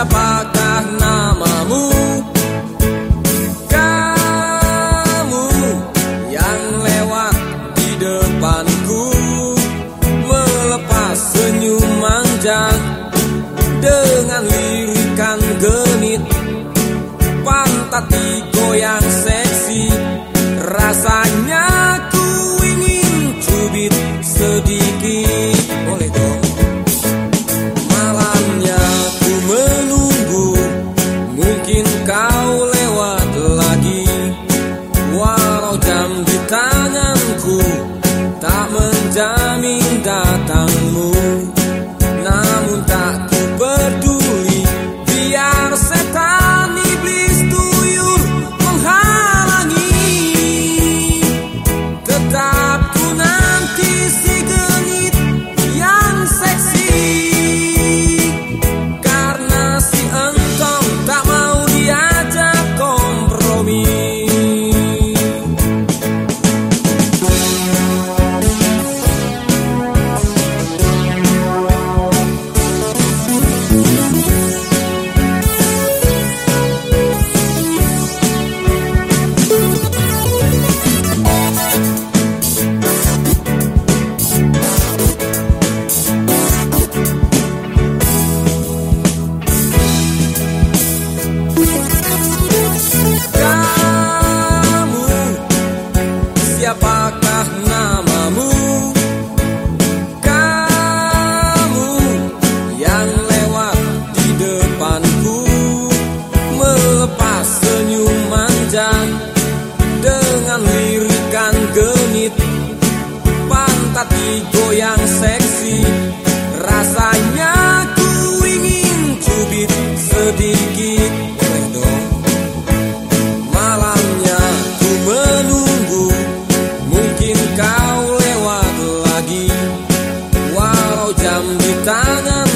siapakah namamu? Kamu yang lewat di depanku Melepas senyum manja Dengan lirikan genit Pantat digoyang seksi. Rasanya ku ingin cubit sedikit. hati goyang seksi. Rasanya ku ingin cubit sedikit. Redo Malamnya ku menunggu. Mungkin kau lewat lagi. Walau jam di tangan